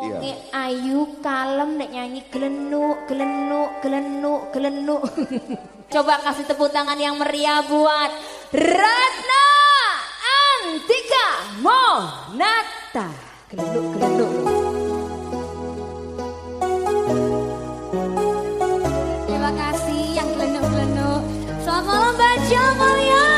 Iya. Wonge ayu, kalem nek nyanyi glenuk glenuk glenuk glenuk. Coba kasih tepuk tangan yang meriah buat Ratna Antika Monata. Glenuk glenuk. Terima kasih yang glenuk glenuk. Selamat malam Mbak Jamal.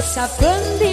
Safando